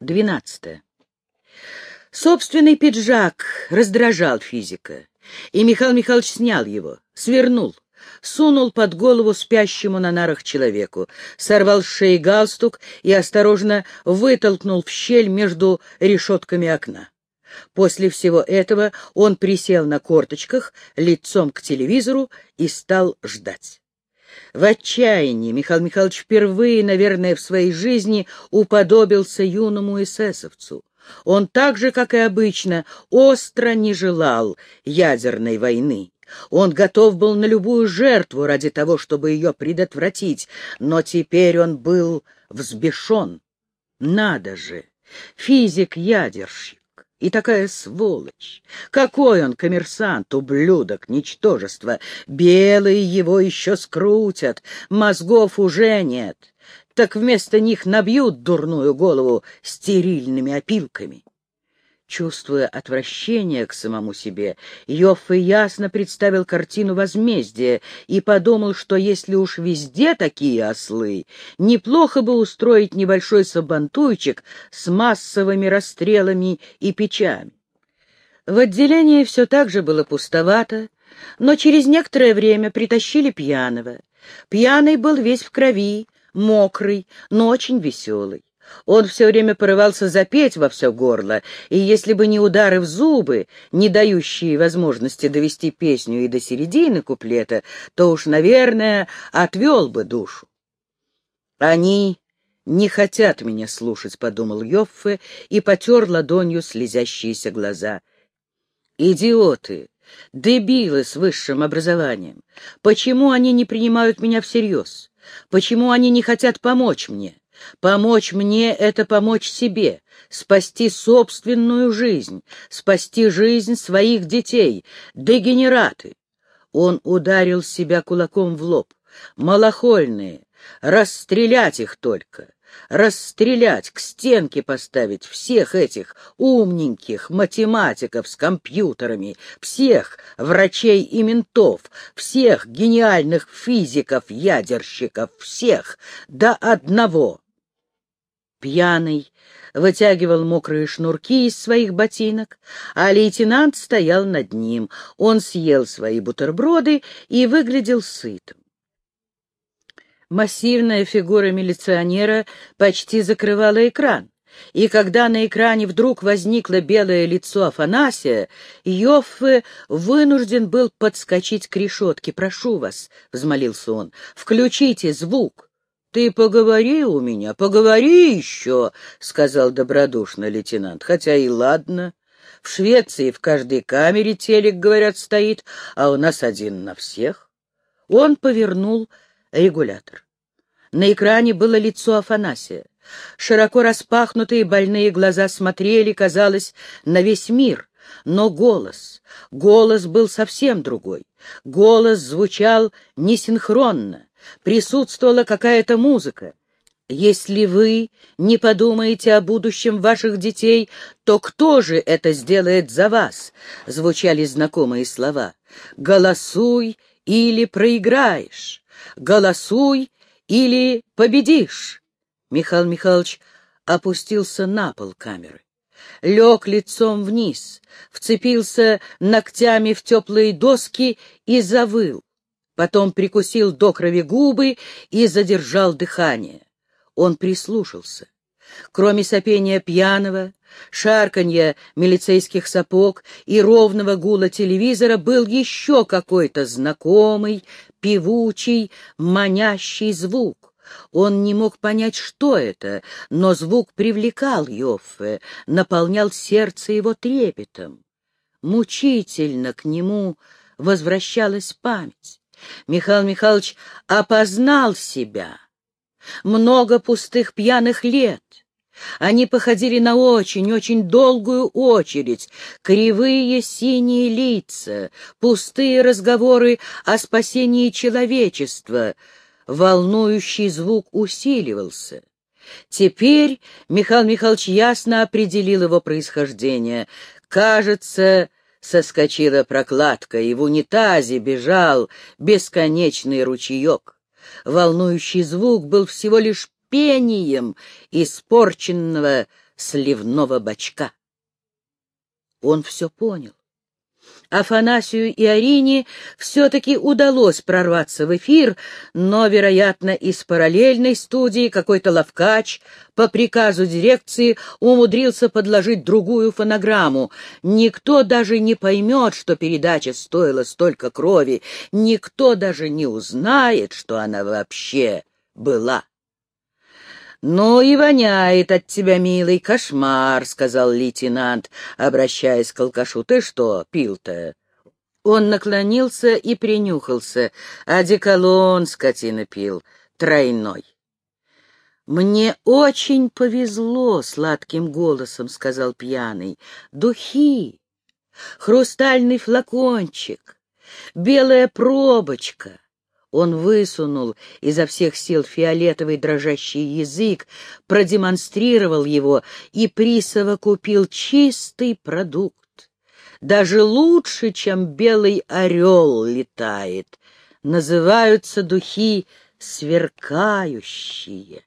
Двенадцатое. Собственный пиджак раздражал физика, и Михаил Михайлович снял его, свернул, сунул под голову спящему на нарах человеку, сорвал с шеи галстук и осторожно вытолкнул в щель между решетками окна. После всего этого он присел на корточках, лицом к телевизору и стал ждать. В отчаянии Михаил Михайлович впервые, наверное, в своей жизни уподобился юному эсэсовцу. Он так же, как и обычно, остро не желал ядерной войны. Он готов был на любую жертву ради того, чтобы ее предотвратить, но теперь он был взбешен. Надо же! Физик-ядерщик! И такая сволочь! Какой он коммерсант, ублюдок, ничтожество! Белые его еще скрутят, мозгов уже нет так вместо них набьют дурную голову стерильными опилками. Чувствуя отвращение к самому себе, Йоффе ясно представил картину возмездия и подумал, что если уж везде такие ослы, неплохо бы устроить небольшой сабантуйчик с массовыми расстрелами и печами. В отделении все так же было пустовато, но через некоторое время притащили пьяного. Пьяный был весь в крови, мокрый, но очень веселый. Он все время порывался запеть во все горло, и если бы не удары в зубы, не дающие возможности довести песню и до середины куплета, то уж, наверное, отвел бы душу. «Они не хотят меня слушать», — подумал Йоффе и потер ладонью слезящиеся глаза. «Идиоты! Дебилы с высшим образованием! Почему они не принимают меня всерьез? Почему они не хотят помочь мне? Помочь мне — это помочь себе, спасти собственную жизнь, спасти жизнь своих детей. Дегенераты! Он ударил себя кулаком в лоб. Малохольные! Расстрелять их только! расстрелять, к стенке поставить всех этих умненьких математиков с компьютерами, всех врачей и ментов, всех гениальных физиков, ядерщиков, всех до одного. Пьяный вытягивал мокрые шнурки из своих ботинок, а лейтенант стоял над ним. Он съел свои бутерброды и выглядел сытым. Массивная фигура милиционера почти закрывала экран, и когда на экране вдруг возникло белое лицо Афанасия, Йоффе вынужден был подскочить к решетке. «Прошу вас», — взмолился он, — «включите звук». «Ты поговори у меня, поговори еще», — сказал добродушно лейтенант, — «хотя и ладно». В Швеции в каждой камере телек, говорят, стоит, а у нас один на всех. Он повернул регулятор. На экране было лицо Афанасия. Широко распахнутые больные глаза смотрели, казалось, на весь мир. Но голос, голос был совсем другой. Голос звучал несинхронно, присутствовала какая-то музыка. Если вы не подумаете о будущем ваших детей, то кто же это сделает за вас? Звучали знакомые слова. Голосуй или проиграешь. Голосуй или победишь. Михаил Михайлович опустился на пол камеры, лег лицом вниз, вцепился ногтями в теплые доски и завыл. Потом прикусил до крови губы и задержал дыхание. Он прислушался. Кроме сопения пьяного, шарканья милицейских сапог и ровного гула телевизора был еще какой-то знакомый, певучий, манящий звук. Он не мог понять, что это, но звук привлекал Йоффе, наполнял сердце его трепетом. Мучительно к нему возвращалась память. Михаил Михайлович опознал себя. Много пустых пьяных лет — они походили на очень-очень долгую очередь, кривые синие лица, пустые разговоры о спасении человечества. Волнующий звук усиливался. Теперь Михаил Михайлович ясно определил его происхождение. Кажется, соскочила прокладка, и в унитазе бежал бесконечный ручеек. Волнующий звук был всего лишь пением испорченного сливного бачка. Он все понял. Афанасию и Арине все-таки удалось прорваться в эфир, но, вероятно, из параллельной студии какой-то ловкач по приказу дирекции умудрился подложить другую фонограмму. Никто даже не поймет, что передача стоила столько крови, никто даже не узнает, что она вообще была. «Ну и воняет от тебя, милый, кошмар», — сказал лейтенант, обращаясь к алкашу. «Ты что, пил-то?» Он наклонился и принюхался. Одеколон, скотина, пил, тройной. «Мне очень повезло», — сладким голосом сказал пьяный. «Духи, хрустальный флакончик, белая пробочка». Он высунул изо всех сил фиолетовый дрожащий язык, продемонстрировал его и присовокупил чистый продукт. Даже лучше, чем белый орел летает. Называются духи сверкающие.